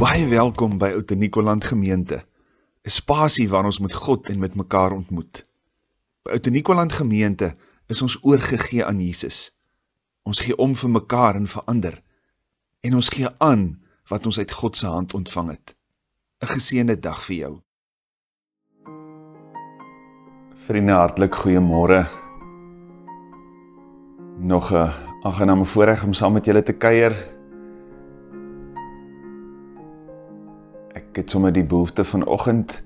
Baie welkom by Oute Nikoland Gemeente. 'n Spasie waar ons met God en met mekaar ontmoet. By Oute Nikoland Gemeente is ons oorgegee aan Jesus. Ons gee om vir mekaar en vir ander en ons gee aan wat ons uit God se hand ontvang het. 'n Geseënde dag vir jou. Vriende, hartlik goeiemôre. Nog 'n aangename voorreg om saam met julle te kuier. Ek het sommer die behoefte vanoggend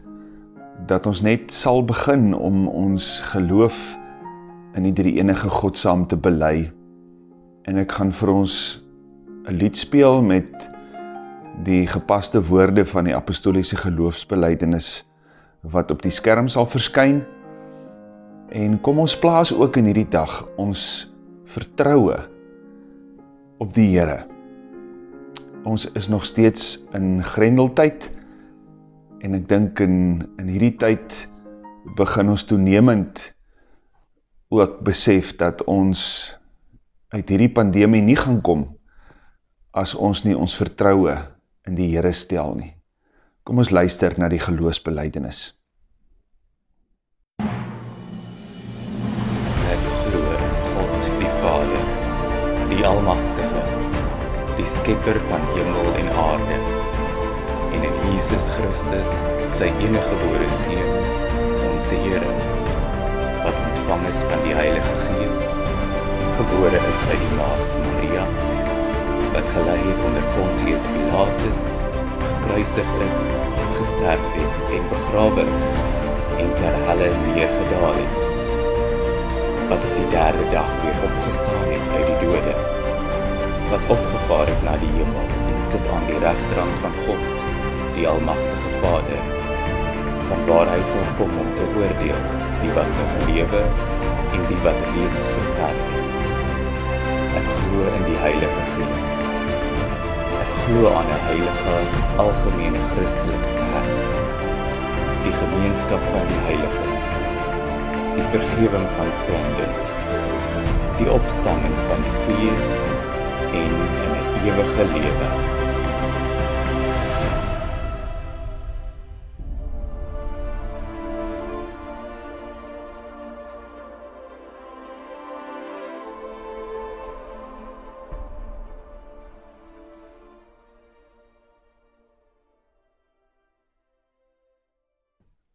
dat ons net sal begin om ons geloof in die drie enige God saam te bely. En ek gaan vir ons 'n lied speel met die gepaste woorde van die apostoliese geloofsbelijdenis wat op die skerm sal verskyn. En kom ons plaas ook in hierdie dag ons vertroue op die Here. Ons is nog steeds in Grendeltyd en ek dink in in hierdie tyd begin ons toenemend ook besef dat ons uit hierdie pandemie nie gaan kom as ons nie ons vertroue in die Here stel nie. Kom ons luister na die geloofsbelijdenis. Ek glo in God die Vader, die Almagtige, die skepper van hemel en aarde, en in Jesus Christus, sy enige gebore Seun, ons Here, wat ontvang is van die Heilige Gees, gebore is uit die Maagd Maria, wat gelei het onder Pontius Pilatus, gekruisig is, gesterf het en begrawe is en ter helle neergedaal het. Wat op die derde dag weer opgestaan het uit die dode, wat opgevaar het na die hemel en sit aan die regterhand van God, die almagtige Vader, van waar hy sal kom om te oordeel die wat nog lewe en die wat reeds gesterf het. Ek glo in die Heilige Gees glo aan 'n heilige algemene Christelike kerk. Die gemeenskap van die heiliges. Die vergifnis van sondes. Die opstanding van die vlees en 'n ewige lewe.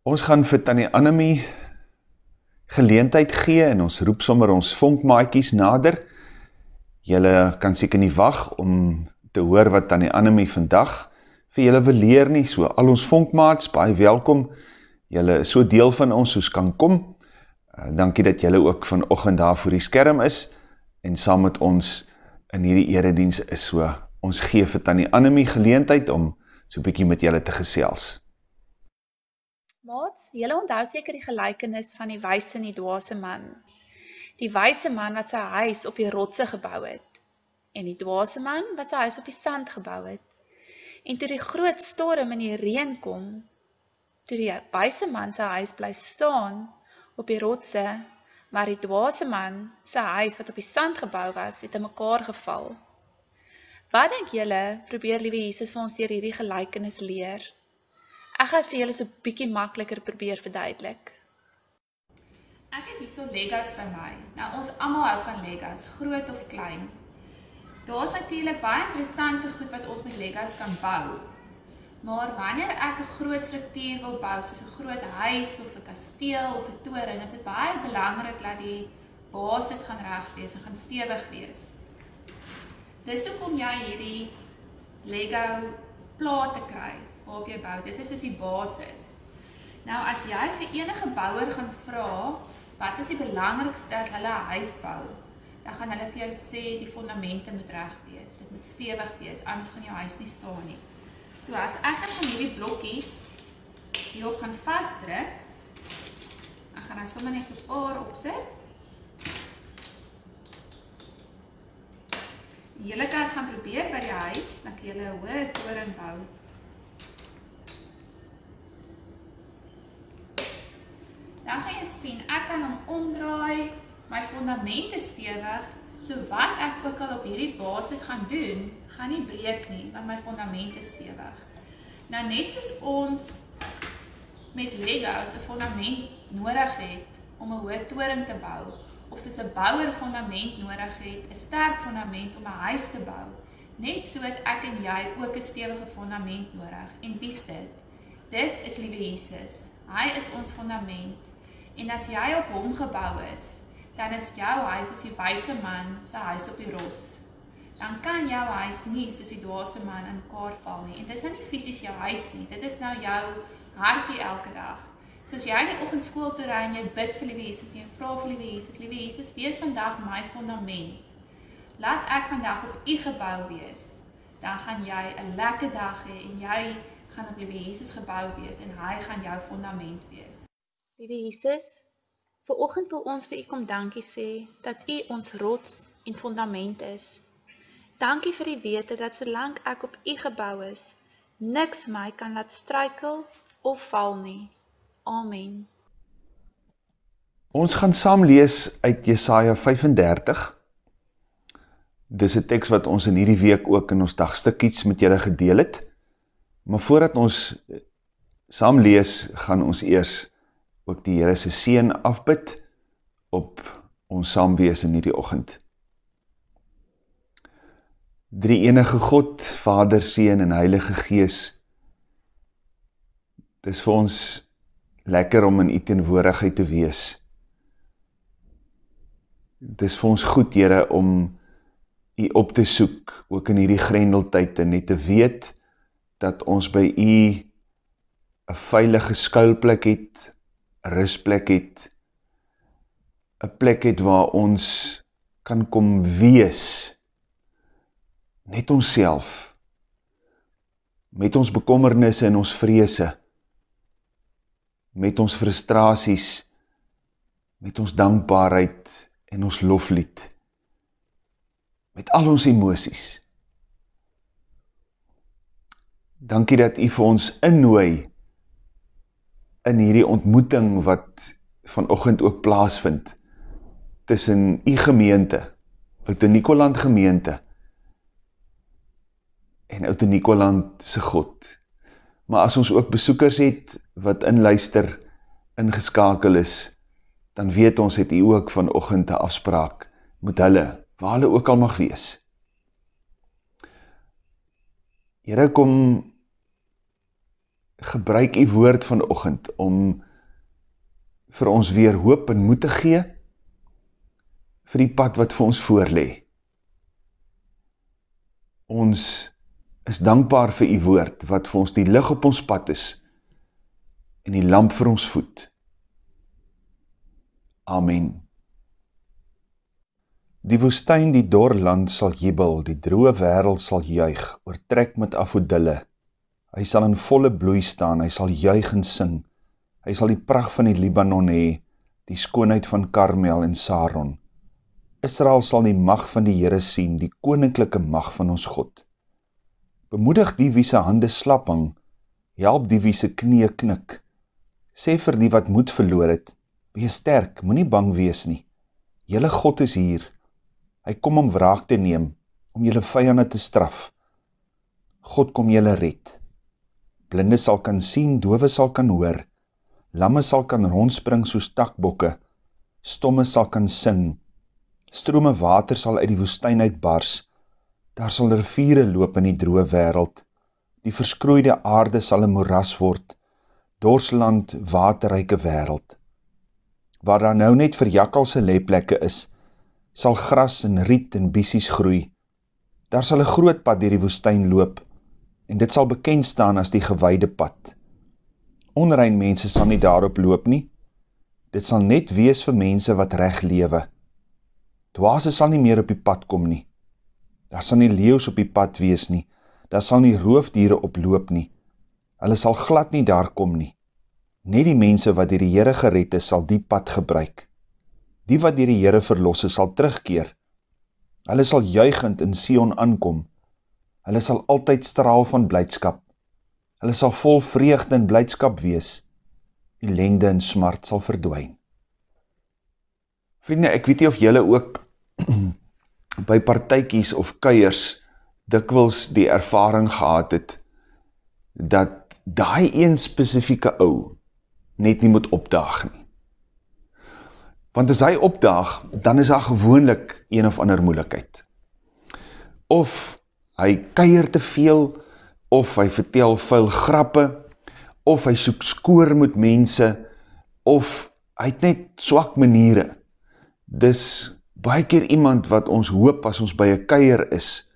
Ons gaan vir Tannie Annemie geleentheid gee en ons roep sommer ons vonkmaatjies nader. Julle kan seker nie wag om te hoor wat Tannie Annemie vandag vir julle wil leer nie. So al ons vonkmaats, baie welkom. Julle is so deel van ons soos kan kom. Uh, dankie dat julle ook vanoggend daar voor die skerm is en saam met ons in hierdie erediens is so. Ons gee vir Tannie Annemie geleentheid om so bietjie met julle te gesels. Maat, julle onthou seker die gelykenis van die wyse en die dwaase man. Die wyse man wat sy huis op die rotse gebou het en die dwaase man wat sy huis op die sand gebou het. En toe die groot storm en die reën kom, toe die wyse man sy huis bly staan op die rotse, maar die dwaase man sy huis wat op die sand gebou was, het in mekaar geval. Wat dink julle probeer liewe Jesus vir ons deur hierdie gelykenis leer? Ek gaan vir julle so bietjie makliker probeer verduidelik. Ek het hierso Legos by my. Nou ons almal hou van Legos, groot of klein. Daar's natuurlik baie interessante goed wat ons met Legos kan bou. Maar wanneer ek 'n groot struktuur wil bou, soos 'n groot huis of 'n kasteel of 'n toring, is dit baie belangrik dat die basis gaan reg wees en gaan stewig wees. Dis hoekom jy hierdie Lego plate kry waarop jy bou. Dit is soos die basis. Nou as jy vir enige bouer gaan vra wat is die belangrikste as hulle 'n huis bou, dan gaan hulle vir jou sê die fondamente moet reg wees. Dit moet stewig wees, anders gaan jou huis nie staan nie. So as ek gaan van hierdie blokkies hierop gaan vasdruk, dan gaan ek sommer net 'n paar opsit. Julle kan gaan probeer by die huis, dan kan julle 'n hoë toring bou. dan gaan jy sien ek kan hom omdraai, my fondament is stewig So wat ek ook al op hierdie basis gaan doen, gaan nie breek nie, want my fondament is stewig. Nou net soos ons met Legos 'n fondament nodig het om 'n hoë toring te bou, of soos 'n bouer fondament nodig het, 'n sterk fondament om 'n huis te bou, net so het ek en jy ook 'n stewige fondament nodig. En wie is dit? Dit is liewe Jesus. Hy is ons fondament. En as jy op hom gebou is, dan is jou huis soos die wyse man se huis op die rots. Dan kan jou huis nie soos die dwaase man in mekaar val nie. En dit is nou nie fisies jou huis nie. Dit is nou jou hartie elke dag. Soos jy in die oggend skool toe ry en jy bid vir liewe Jesus en vra vir liewe Jesus, liewe Jesus, wees vandag my fondament. Laat ek vandag op U gebou wees. Dan gaan jy 'n lekker dag hê en jy gaan op liewe Jesus gebou wees en hy gaan jou fondament wees. Liewe Jesus, vir oggend wil ons vir U kom dankie sê dat U ons rots en fondament is. Dankie vir die wete dat solank ek op U gebou is, niks my kan laat struikel of val nie. Amen. Ons gaan saam lees uit Jesaja 35. Dis 'n teks wat ons in hierdie week ook in ons dagstukkies met julle gedeel het. Maar voordat ons saam lees, gaan ons eers ook die Here se seën afbid op ons saam wees in hierdie oggend. Drie enige God, Vader, Seun en Heilige Gees. Dis vir ons lekker om in U teenwoordigheid te wees. Dis vir ons goed, Here, om U op te soek, ook in hierdie grendeltyd en net te weet dat ons by u 'n veilige skuilplek het, rusplek het, 'n plek het waar ons kan kom wees net onsself met ons bekommernisse en ons vrese met ons frustrasies met ons dankbaarheid en ons loflied met al ons emosies. Dankie dat u vir ons innooi in hierdie ontmoeting wat vanochtend ook plaasvind tussen u gemeente, Oud-Nikoland gemeente en Oud-Nikoland se God. Maar as ons ook besoekers het wat inluister, ingeskakel is, dan weet ons het u ook vanochtend 'n afspraak met hulle, waar hulle ook al mag wees. Here kom gebruik u woord vanoggend om vir ons weer hoop en moed te gee vir die pad wat vir ons voorlê. Ons is dankbaar vir u woord wat vir ons die lig op ons pad is en die lamp vir ons voet. Amen. Die woestijn, die doorland sal jubel, die droe wereld sal juig, oortrek met afodille. Hy sal in volle bloei staan, hy sal juig en sing. Hy sal die pracht van die Libanon hee, die skoonheid van Karmel en Saron. Israel sal die mag van die Heere sien, die koninklike mag van ons God. Bemoedig die wie se hande slapping, help die wie se knie knik. Sê vir die wat moed verloor het, wees sterk, moet nie bang wees nie. Julle God is hier, Hy kom om wraak te neem, om jylle vijande te straf. God kom jylle red. Blinde sal kan sien, dove sal kan hoor, lamme sal kan rondspring soos takbokke, stomme sal kan sing, strome water sal uit die woestijn uitbars, daar sal riviere loop in die droe wereld, die verskroeide aarde sal een moeras word, dorsland waterrijke wereld. Waar daar nou net vir jakkalse leplekke is, sal gras en riet en biesies groei. Daar sal een groot pad dier die woestijn loop, en dit sal bekend staan as die gewaide pad. Onrein mense sal nie daarop loop nie, dit sal net wees vir mense wat recht lewe. Dwaase sal nie meer op die pad kom nie, daar sal nie leeuws op die pad wees nie, daar sal nie roofdiere op loop nie, hulle sal glad nie daar kom nie. Net die mense wat die Heere gered is, sal die pad gebruik die wat dier die Heere verlosse sal terugkeer. Hulle sal juigend in Sion aankom. Hulle sal altyd straal van blijdskap. Hulle sal vol vreugde en blijdskap wees. Die lende en smart sal verdwijn. Vrienden, ek weet nie of jylle ook by partijkies of kuiers dikwels die ervaring gehad het, dat daai een specifieke ou net nie moet opdaag nie. Want as hy opdaag, dan is daar gewoonlik een of ander moeilikheid. Of hy keier te veel, of hy vertel vuil grappe, of hy soek skoor met mense, of hy het net swak maniere. Dis baie keer iemand wat ons hoop as ons by een keier is,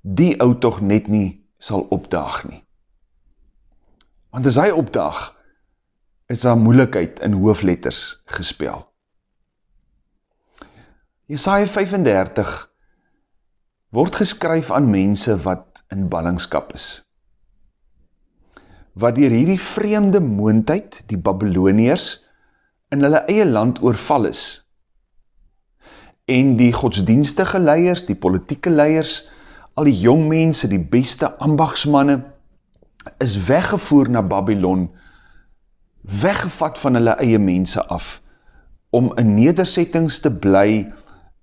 die ou toch net nie sal opdaag nie. Want as hy opdaag, is daar moeilikheid in hoofletters gespel. Jesaja 35 word geskryf aan mense wat in ballingskap is. Wat dier hierdie vreemde moondheid, die Babyloniërs, in hulle eie land oorval is. En die godsdienstige leiers, die politieke leiers, al die jong mense, die beste ambagsmanne, is weggevoer na Babylon, weggevat van hulle eie mense af, om in nedersettings te bly,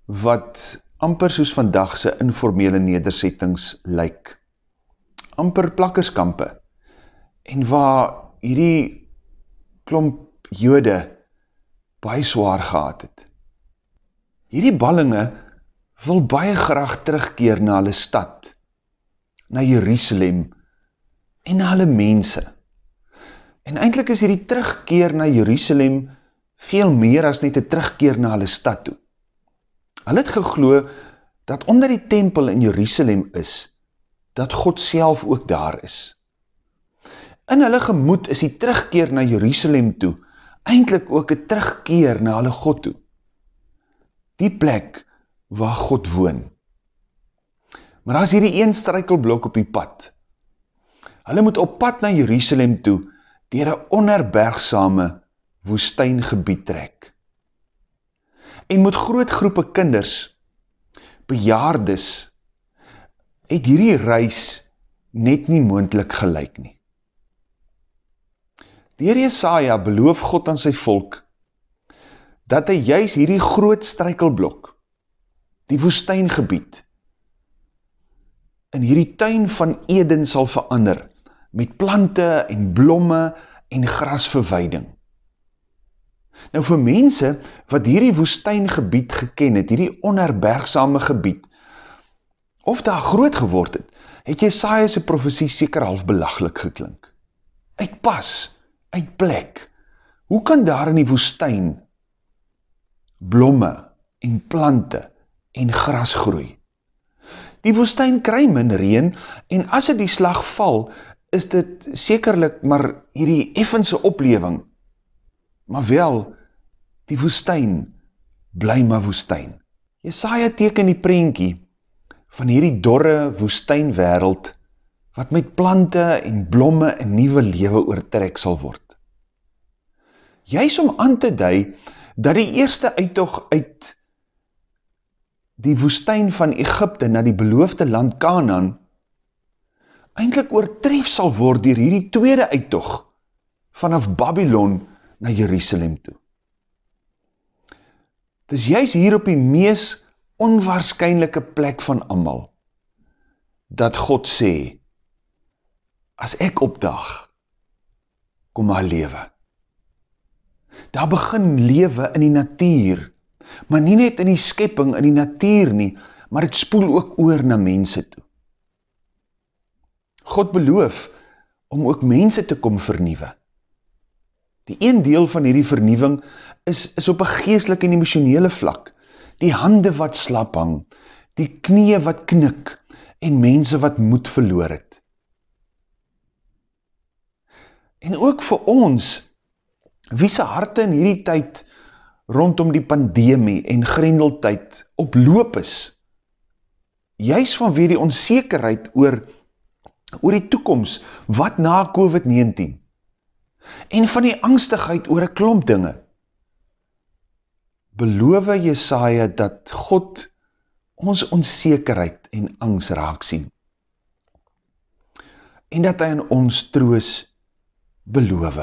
wat amper soos vandagse informele nedersettings lyk. Amper plakkerskampe, en waar hierdie klomp jode baie zwaar gehad het. Hierdie ballinge wil baie graag terugkeer na hulle stad, na Jerusalem en na hulle mense. En eindelijk is hierdie terugkeer na Jerusalem veel meer as net een terugkeer na hulle stad toe. Hulle het gegloe dat onder die tempel in Jerusalem is, dat God self ook daar is. In hulle gemoed is die terugkeer na Jerusalem toe, eindelijk ook een terugkeer na hulle God toe. Die plek waar God woon. Maar as hierdie een strykelblok op die pad, hulle moet op pad na Jerusalem toe, dier een onherbergsame woestijngebied trek en moet groot groepe kinders, bejaardes, het hierdie reis net nie moendlik gelijk nie. Dier Jesaja beloof God aan sy volk, dat hy juist hierdie groot strykelblok, die woestijngebied, in hierdie tuin van Eden sal verander, met plante en blomme en grasverweiding. Nou vir mense wat hierdie woestijngebied geken het, hierdie onherbergsame gebied, of daar groot geword het, het Jesaja's profesie seker half belaglik geklink. Uit pas, uit plek, hoe kan daar in die woestijn blomme en plante en gras groei? Die woestijn kry min reen en as het die slag val, is dit sekerlik maar hierdie effense opleving, maar wel die woestijn, bly maar woestijn. Jesaja teken die prentjie van hierdie dorre woestijn wereld, wat met plante en blomme en nieuwe lewe oortrek sal word. Juist om aan te dui, dat die eerste uittog uit die woestijn van Egypte na die beloofde land Kanaan, eindelijk oortref sal word dier hierdie tweede uittog vanaf Babylon na Jerusalem toe. Het is juist hier op die mees onwaarschijnlijke plek van amal, dat God sê, as ek opdag, kom maar lewe. Daar begin lewe in die natuur, maar nie net in die skepping, in die natuur nie, maar het spoel ook oor na mense toe. God beloof om ook mense te kom vernieuwe. Die een deel van hierdie vernieuwing is, is op een geestelik en emotionele vlak. Die hande wat slap hang, die knie wat knik en mense wat moed verloor het. En ook vir ons, wie sy harte in hierdie tyd rondom die pandemie en grendeltyd oploop is, juist vanweer die onzekerheid oor, oor die toekomst, wat na COVID-19, en van die angstigheid oor een klomp dinge, beloof Jesaja dat God ons onzekerheid en angst raak sien. En dat hy in ons troos beloof.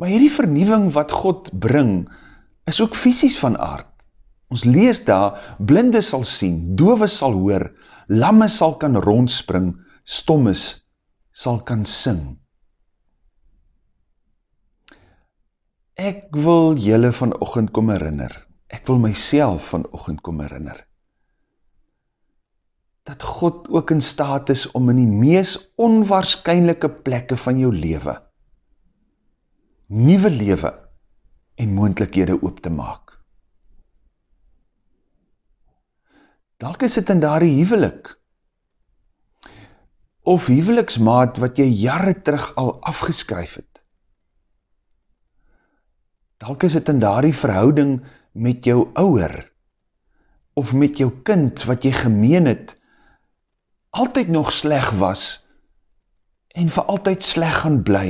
Maar hierdie vernieuwing wat God bring, is ook fysisk van aard. Ons lees daar, blinde sal sien, dove sal hoor, lamme sal kan rondspring, stommes sal kan sing. Ek wil julle vanochtend kom herinner, ek wil myself vanochtend kom herinner, dat God ook in staat is om in die mees onwaarskynlike plekke van jou leven, nieuwe leven en moendlikhede oop te maak. Dalk is het in daar die huwelik, of huweliksmaat wat jy jare terug al afgeskryf het. Dalk is het in daar die verhouding met jou ouwer, of met jou kind wat jy gemeen het, altyd nog sleg was, en vir altyd sleg gaan bly.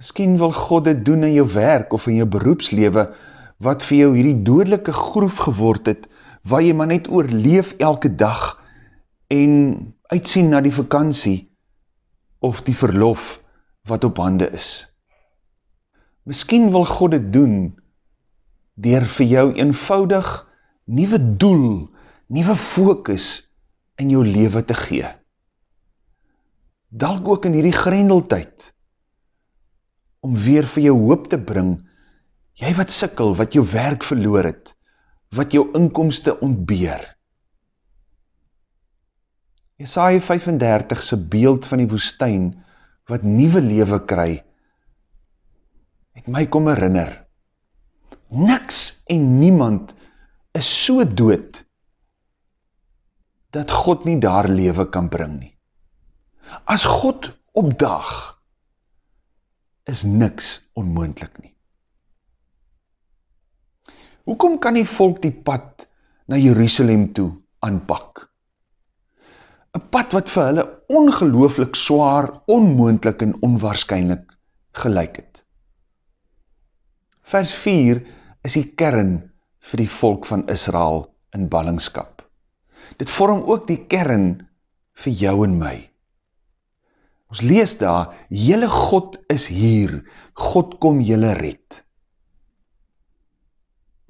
Miskien wil God dit doen in jou werk, of in jou beroepslewe, wat vir jou hierdie doodlike groef geword het, waar jy maar net oorleef elke dag, en uitsien na die vakantie, of die verlof, wat op hande is. Miskien wil God dit doen, dier vir jou eenvoudig, nieuwe doel, nieuwe focus in jou leven te gee. Dalk ook in hierdie grendeltijd, om weer vir jou hoop te bring, jy wat sikkel, wat jou werk verloor het, wat jou inkomste ontbeer. Jesaja 35 se beeld van die woestijn, wat nieuwe leven kry, het my kom herinner, niks en niemand is so dood, dat God nie daar lewe kan bring nie. As God opdag, is niks onmoendlik nie. Hoekom kan die volk die pad na Jerusalem toe aanpak? Een pad wat vir hulle ongelooflik zwaar, onmoendlik en onwaarschijnlijk gelijk het. Vers 4 is die kern vir die volk van Israel in ballingskap. Dit vorm ook die kern vir jou en my. Ons lees daar, jylle God is hier, God kom jylle red.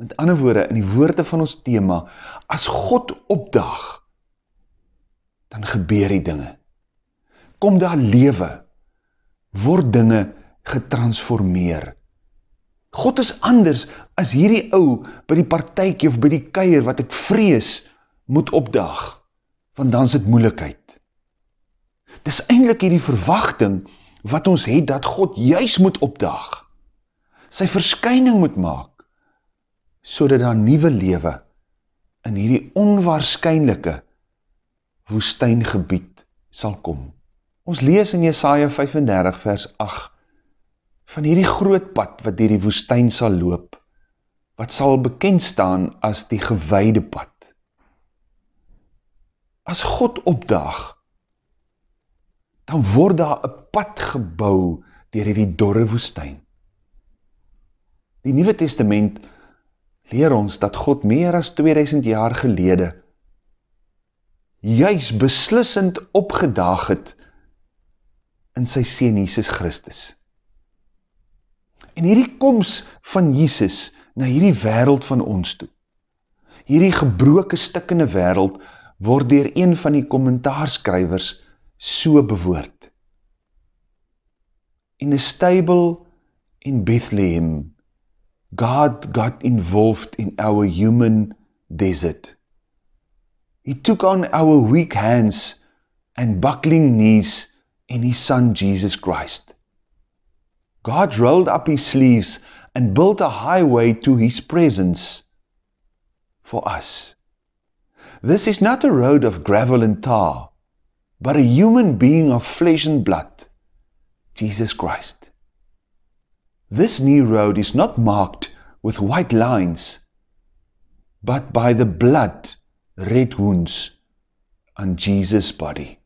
Met ander woorde, in die woorde van ons thema, as God opdag, dan gebeur die dinge. Kom daar lewe, word dinge getransformeer. God is anders as hierdie ou by die partijkie of by die keier wat ek vrees, moet opdag, want dan is het moeilikheid. Dis eindelijk hierdie verwachting wat ons het dat God juist moet opdag, sy verskyning moet maak, so dat daar nieuwe lewe in hierdie onwaarskynlike woestijngebied sal kom. Ons lees in Jesaja 35 vers 8 van hierdie groot pad wat dier die woestijn sal loop, wat sal bekend staan as die gewaide pad as God opdag, dan word daar een pad gebouw dier die dorre woestijn. Die Nieuwe Testament leer ons dat God meer as 2000 jaar gelede juist beslissend opgedaag het in sy Seen Jesus Christus. En hierdie koms van Jesus na hierdie wereld van ons toe, hierdie gebroke stikkende wereld, word dier een van die kommentaarskrywers so bewoord. In a stable in Bethlehem, God got involved in our human desert. He took on our weak hands and buckling knees in his son Jesus Christ. God rolled up his sleeves and built a highway to his presence for us. This is not a road of gravel and tar, but a human being of flesh and blood, Jesus Christ. This new road is not marked with white lines, but by the blood red wounds on Jesus' body.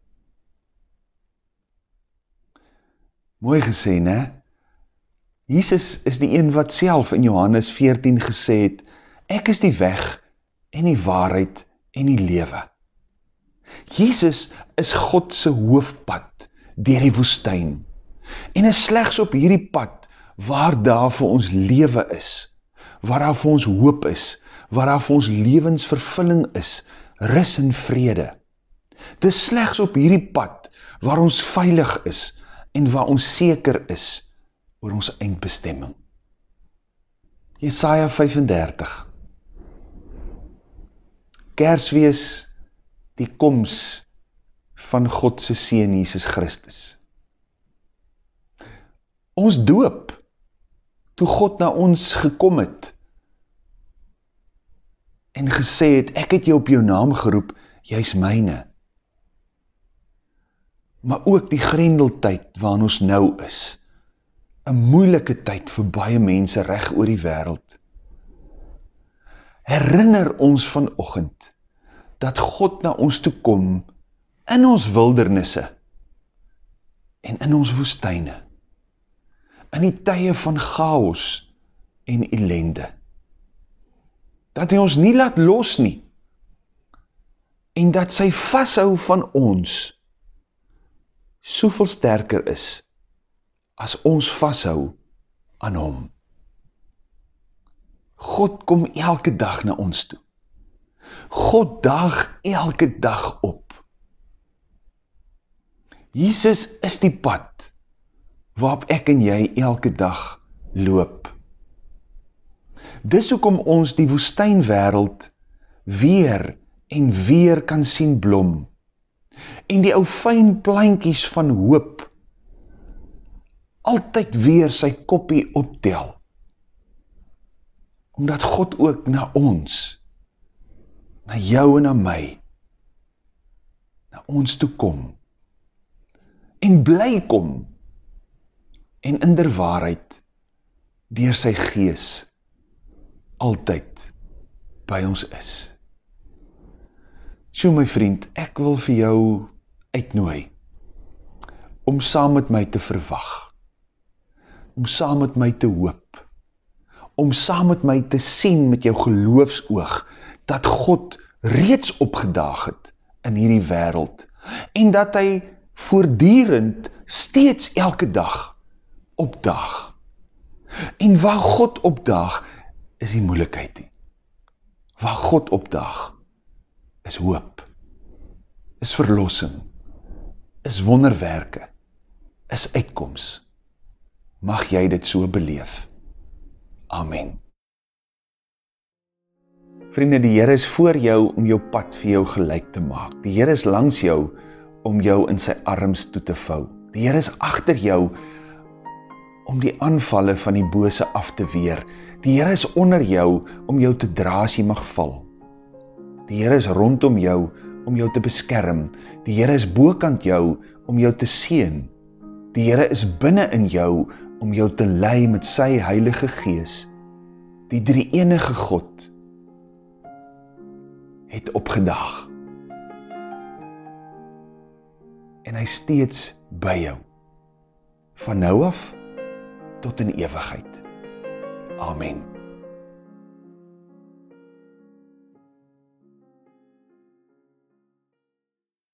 Mooi gesê, ne? Jesus is die een wat self in Johannes 14 gesê het, ek is die weg en die waarheid en die lewe. Jezus is Godse hoofpad dier die woestijn en is slechts op hierdie pad waar daar vir ons lewe is, waar daar vir ons hoop is, waar daar vir ons lewensvervulling is, rus en vrede. Dis slegs op hierdie pad waar ons veilig is en waar ons seker is oor ons eindbestemming. Jesaja 35 Kersfees die koms van God se seun Jesus Christus. Ons doop toe God na ons gekom het en gesê het ek het jou op jou naam geroep, jy's myne. Maar ook die grendeltyd waarin ons nou is. 'n Moeilike tyd vir baie mense reg oor die wêreld. Herinner ons vanoggend dat God na ons toe kom in ons wildernisse en in ons woestyne in die tye van chaos en ellende. Dat hy ons nie laat los nie, en dat sy vasthou van ons soveel sterker is, as ons vasthou aan hom. God kom elke dag na ons toe. God dag elke dag op. Jesus is die pad, waarop ek en jy elke dag loop. Dis hoekom ons die woestynwêreld weer en weer kan sien blom en die ou fyn plantjies van hoop altyd weer sy koppie optel omdat God ook na ons na jou en na my na ons toe kom en bly kom en in der waarheid deur sy gees altyd by ons is. So my vriend, ek wil vir jou uitnooi om saam met my te verwag. Om saam met my te hoop. Om saam met my te sien met jou geloofsoog dat God reeds opgedaag het in hierdie wêreld en dat hy voortdurend steeds elke dag opdag. En waar God opdag, is die moeilikheid nie. Waar God opdag, is hoop. Is verlossing. Is wonderwerke. Is uitkoms. Mag jy dit so beleef. Amen. Vriende, die Here is voor jou om jou pad vir jou gelyk te maak. Die Here is langs jou om jou in sy arms toe te vou. Die Here is agter jou om die aanvalle van die bose af te weer. Die Here is onder jou om jou te dra as jy mag val. Die Here is rondom jou om jou te beskerm. Die Here is bokant jou om jou te seën. Die Here is binne in jou om jou te lei met sy Heilige Gees. Die drie enige God het opgedag. En hy steeds by jou. Van nou af tot in ewigheid. Amen.